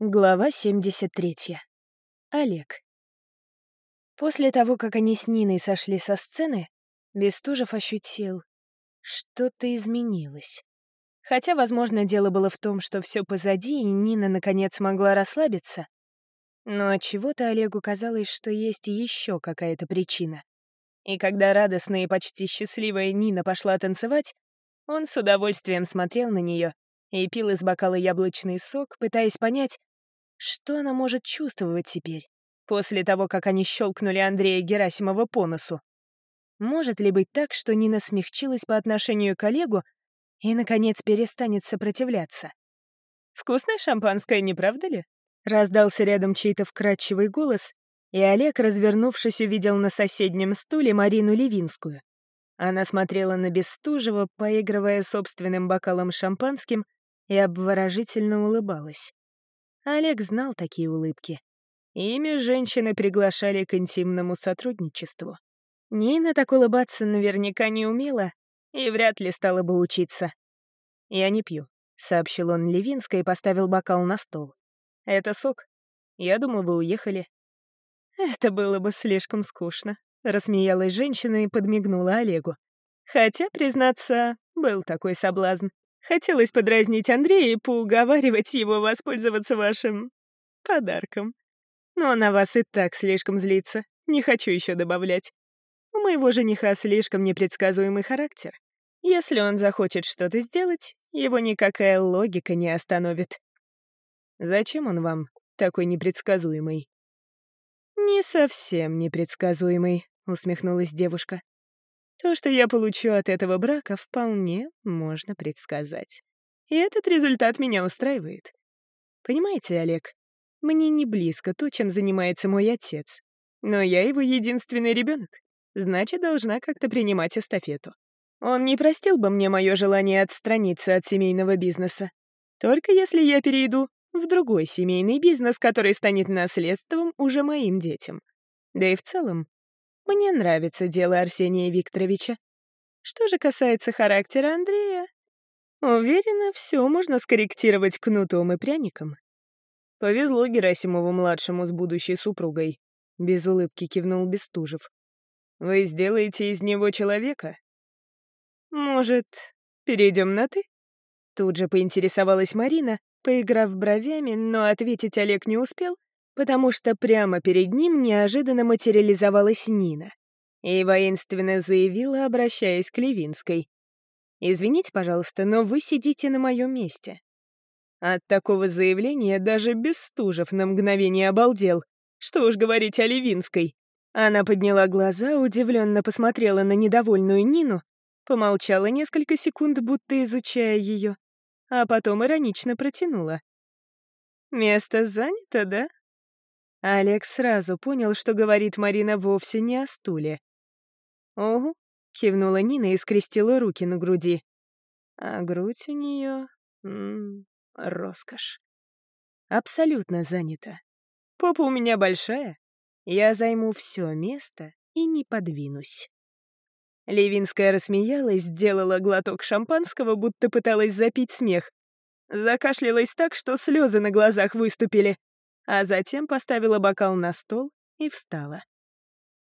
Глава 73. Олег. После того, как они с Ниной сошли со сцены, Бестужев ощутил, что-то изменилось. Хотя, возможно, дело было в том, что все позади, и Нина наконец смогла расслабиться. Но от чего-то Олегу казалось, что есть еще какая-то причина. И когда радостная и почти счастливая Нина пошла танцевать, он с удовольствием смотрел на нее и пил из бокала яблочный сок, пытаясь понять, что она может чувствовать теперь, после того, как они щелкнули Андрея Герасимова по носу? Может ли быть так, что Нина смягчилась по отношению к Олегу и, наконец, перестанет сопротивляться? «Вкусное шампанское, не правда ли?» Раздался рядом чей-то вкрадчивый голос, и Олег, развернувшись, увидел на соседнем стуле Марину Левинскую. Она смотрела на Бестужева, поигрывая собственным бокалом шампанским, и обворожительно улыбалась. Олег знал такие улыбки. Ими женщины приглашали к интимному сотрудничеству. Нина так улыбаться наверняка не умела и вряд ли стала бы учиться. «Я не пью», — сообщил он Левинской и поставил бокал на стол. «Это сок. Я думал, вы уехали». «Это было бы слишком скучно», — рассмеялась женщина и подмигнула Олегу. Хотя, признаться, был такой соблазн. Хотелось подразнить Андрея и поуговаривать его воспользоваться вашим... подарком. Но на вас и так слишком злится. Не хочу еще добавлять. У моего жениха слишком непредсказуемый характер. Если он захочет что-то сделать, его никакая логика не остановит. Зачем он вам такой непредсказуемый? «Не совсем непредсказуемый», — усмехнулась девушка. То, что я получу от этого брака, вполне можно предсказать. И этот результат меня устраивает. Понимаете, Олег, мне не близко то, чем занимается мой отец. Но я его единственный ребенок, значит, должна как-то принимать эстафету. Он не простил бы мне мое желание отстраниться от семейного бизнеса. Только если я перейду в другой семейный бизнес, который станет наследством уже моим детям. Да и в целом, мне нравится дело Арсения Викторовича. Что же касается характера Андрея, уверена, все можно скорректировать кнутом и пряником. Повезло Герасимову-младшему с будущей супругой. Без улыбки кивнул Бестужев. Вы сделаете из него человека? Может, перейдем на «ты»? Тут же поинтересовалась Марина, поиграв бровями, но ответить Олег не успел, потому что прямо перед ним неожиданно материализовалась Нина и воинственно заявила, обращаясь к Левинской. «Извините, пожалуйста, но вы сидите на моем месте». От такого заявления даже Бестужев на мгновение обалдел. Что уж говорить о Левинской. Она подняла глаза, удивленно посмотрела на недовольную Нину, помолчала несколько секунд, будто изучая ее, а потом иронично протянула. «Место занято, да?» Олег сразу понял, что говорит Марина вовсе не о стуле. «Ого», — кивнула Нина и скрестила руки на груди. А грудь у нее... роскошь. Абсолютно занята. Попа у меня большая. Я займу все место и не подвинусь. Левинская рассмеялась, сделала глоток шампанского, будто пыталась запить смех. Закашлялась так, что слезы на глазах выступили а затем поставила бокал на стол и встала.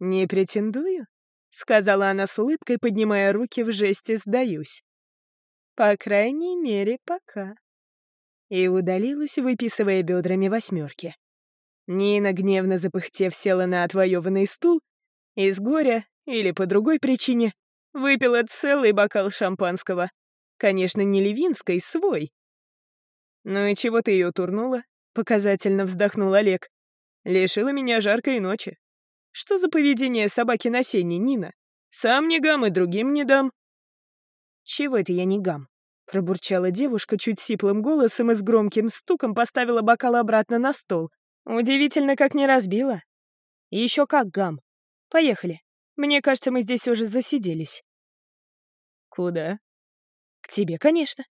«Не претендую», — сказала она с улыбкой, поднимая руки в жесте «сдаюсь». «По крайней мере, пока». И удалилась, выписывая бедрами восьмерки. Нина, гневно запыхтев, села на отвоеванный стул и с горя, или по другой причине, выпила целый бокал шампанского. Конечно, не Левинской, свой. «Ну и чего ты ее турнула?» Показательно вздохнул Олег. Лишила меня жаркой ночи. Что за поведение собаки на сене, Нина? Сам не гам и другим не дам. Чего это я не гам? Пробурчала девушка чуть сиплым голосом и с громким стуком поставила бокал обратно на стол. Удивительно, как не разбила. Еще как гам. Поехали. Мне кажется, мы здесь уже засиделись. Куда? К тебе, конечно.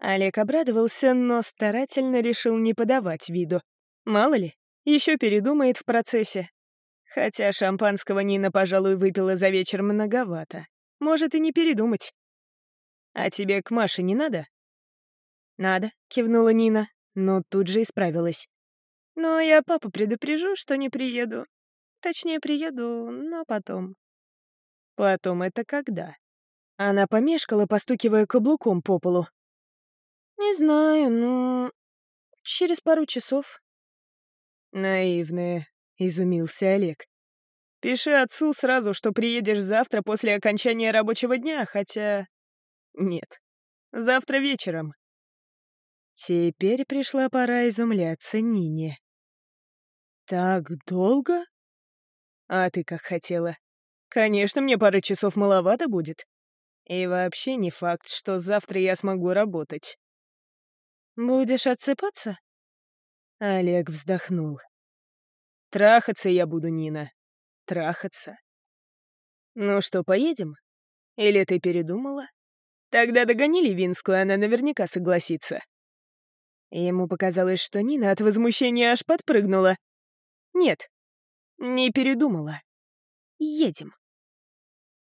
Олег обрадовался, но старательно решил не подавать виду. Мало ли, еще передумает в процессе. Хотя шампанского Нина, пожалуй, выпила за вечер многовато. Может и не передумать. «А тебе к Маше не надо?» «Надо», — кивнула Нина. но тут же исправилась. «Но я папу предупрежу, что не приеду. Точнее, приеду, но потом». «Потом это когда?» Она помешкала, постукивая каблуком по полу. «Не знаю, ну... через пару часов». «Наивная», — изумился Олег. «Пиши отцу сразу, что приедешь завтра после окончания рабочего дня, хотя...» «Нет, завтра вечером». Теперь пришла пора изумляться Нине. «Так долго?» «А ты как хотела. Конечно, мне пары часов маловато будет. И вообще не факт, что завтра я смогу работать». «Будешь отсыпаться?» Олег вздохнул. «Трахаться я буду, Нина. Трахаться. Ну что, поедем? Или ты передумала? Тогда догони Левинскую, она наверняка согласится». Ему показалось, что Нина от возмущения аж подпрыгнула. «Нет, не передумала. Едем».